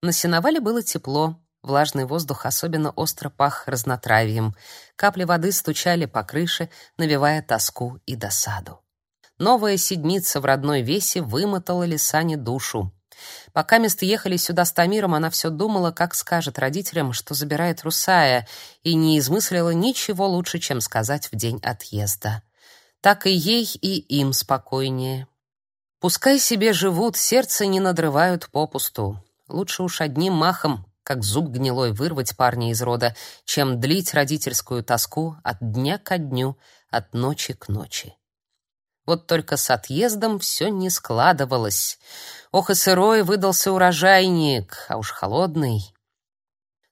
На сеновале было тепло, влажный воздух особенно остро пах разнотравьем. Капли воды стучали по крыше, навевая тоску и досаду. Новая седмица в родной весе вымотала Лисане душу. Пока мест ехали сюда с Тамиром, она все думала, как скажет родителям, что забирает Русая, и не измыслила ничего лучше, чем сказать в день отъезда. Так и ей, и им спокойнее. Пускай себе живут, сердце не надрывают попусту. Лучше уж одним махом, как зуб гнилой, вырвать парня из рода, чем длить родительскую тоску от дня ко дню, от ночи к ночи. Вот только с отъездом все не складывалось. Ох и сырой выдался урожайник, а уж холодный.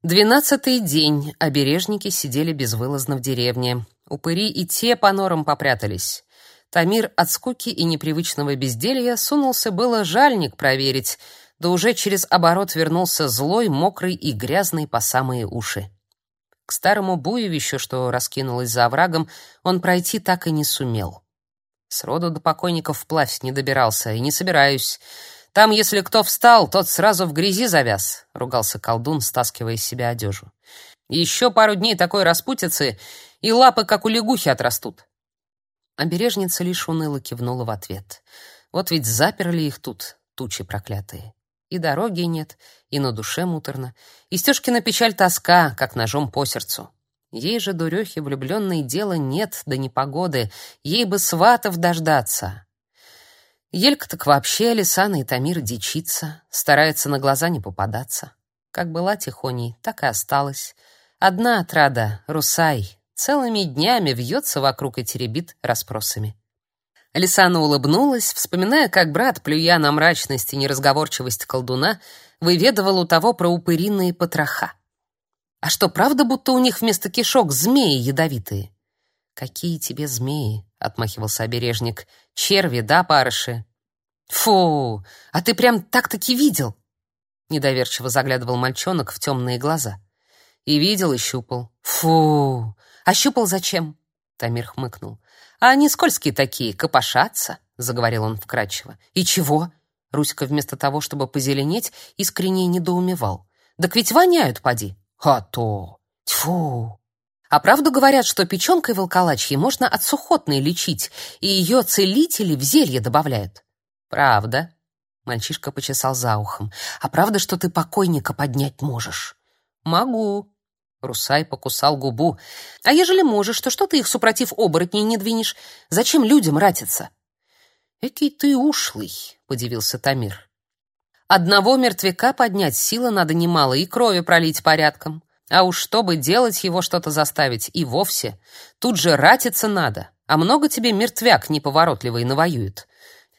Двенадцатый день обережники сидели безвылазно в деревне. Упыри и те по норам попрятались. Тамир от скуки и непривычного безделья сунулся было жальник проверить, да уже через оборот вернулся злой, мокрый и грязный по самые уши. К старому буевищу, что раскинулось за оврагом, он пройти так и не сумел. Сроду до покойников вплавь не добирался и не собираюсь. Там, если кто встал, тот сразу в грязи завяз, ругался колдун, стаскивая из себя одежу. Еще пару дней такой распутицы, и лапы, как у лягухи, отрастут. Обережница лишь уныло кивнула в ответ. Вот ведь заперли их тут, тучи проклятые. И дороги нет, и на душе муторно, и Стёшкина печаль тоска, как ножом по сердцу. Ей же, дурехе влюбленной, дела нет до непогоды, ей бы сватов дождаться. Елька так вообще Алисана и Тамир дичится, старается на глаза не попадаться. Как была тихоней, так и осталась. Одна отрада, Русай, целыми днями вьется вокруг и теребит расспросами. Алисана улыбнулась, вспоминая, как брат, плюя на мрачность и неразговорчивость колдуна, выведывал у того про упыриные потроха. А что, правда, будто у них вместо кишок змеи ядовитые? Какие тебе змеи? отмахивался обережник. Черви, да, парыши? Фу, а ты прям так-таки видел? Недоверчиво заглядывал мальчонок в темные глаза. И видел, и щупал. Фу, а щупал зачем? Тамир хмыкнул. А они скользкие такие, копошатся, заговорил он вкратчиво. И чего? Руська вместо того, чтобы позеленеть, искренне недоумевал. Так ведь воняют, поди. А то. Тьфу. А правду говорят, что печенкой волколачьей можно от сухотной лечить, и ее целители в зелье добавляют. Правда? Мальчишка почесал за ухом. А правда, что ты покойника поднять можешь? Могу. Русай покусал губу. А ежели можешь, то что ты их супротив оборотней не двинешь? Зачем людям ратиться? Экий ты ушлый, подивился Тамир. Одного мертвяка поднять силы надо немало и крови пролить порядком. А уж чтобы делать его что-то заставить, и вовсе. Тут же ратиться надо. А много тебе мертвяк неповоротливый навоюет.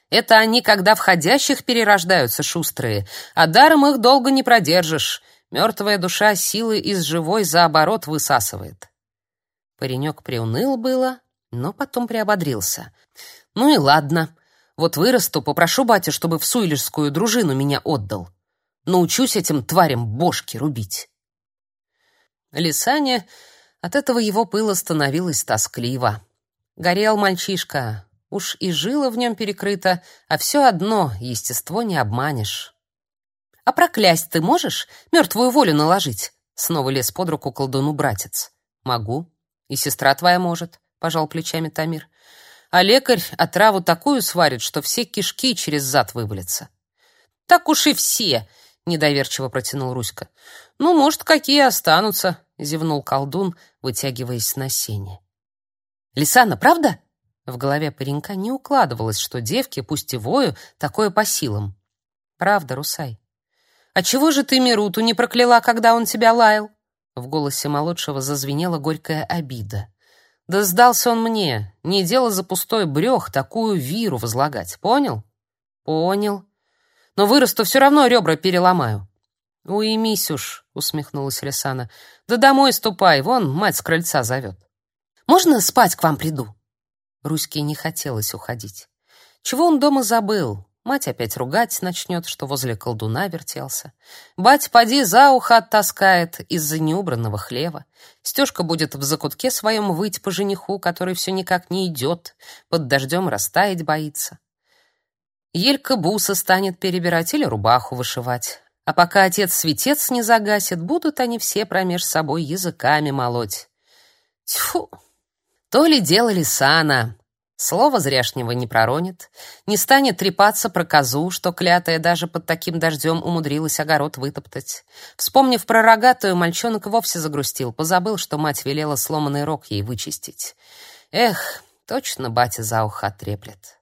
Это они, когда входящих перерождаются шустрые, а даром их долго не продержишь. Мертвая душа силы из живой за оборот высасывает. Паренек приуныл было, но потом приободрился. Ну и ладно. Вот вырасту, попрошу батя, чтобы в суйлерскую дружину меня отдал. Научусь этим тварям бошки рубить. Лисане от этого его пыла становилось тоскливо. Горел мальчишка, уж и жило в нем перекрыто, а все одно естество не обманешь. А проклясть ты можешь, мертвую волю наложить? Снова лез под руку колдуну братец. Могу. И сестра твоя может, пожал плечами Тамир а лекарь отраву такую сварит, что все кишки через зад вывалятся. Так уж и все, недоверчиво протянул Руська. Ну, может, какие останутся, зевнул колдун, вытягиваясь на сене. Лисана, правда? В голове паренька не укладывалось, что девке, пусть и вою, такое по силам. Правда, Русай. А чего же ты Мируту не прокляла, когда он тебя лаял? В голосе молодшего зазвенела горькая обида. Да сдался он мне. Не дело за пустой брёх такую виру возлагать. Понял? Понял. Но вырасту все равно ребра переломаю. Уймись уж, усмехнулась Лисана. Да домой ступай, вон мать с крыльца зовет. Можно спать к вам приду? Руське не хотелось уходить. Чего он дома забыл? Мать опять ругать начнет, что возле колдуна вертелся. Бать поди за ухо оттаскает из-за неубранного хлева. Стежка будет в закутке своем выть по жениху, который все никак не идет, под дождем растаять боится. Елька буса станет перебирать или рубаху вышивать. А пока отец-светец не загасит, будут они все промеж собой языками молоть. Тьфу! То ли дело Лисана. Слова зряшнего не проронит, не станет трепаться про козу, что клятая даже под таким дождем умудрилась огород вытоптать. Вспомнив про рогатую, мальчонок вовсе загрустил, позабыл, что мать велела сломанный рог ей вычистить. Эх, точно батя за ухо треплет.